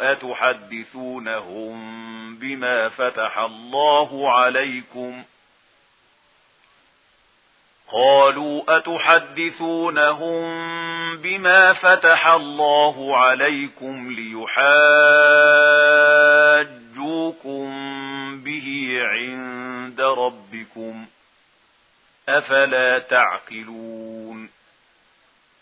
أتحدثونهم بما فتح الله عليكم؟ قالوا أتحدثونهم بما فتح الله عليكم ليحاجوكم به عند ربكم أفلا تعقلون؟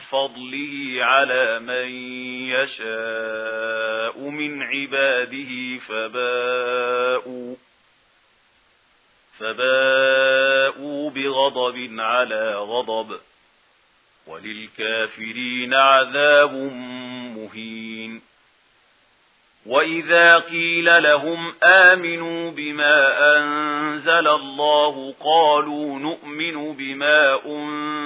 فضله على من يشاء من عباده فباءوا فباءوا بغضب على غضب. وللكافرين عذاب مهين. وإذا قيل لهم آمنوا بما أنزل الله قالوا نؤمن بما أنزل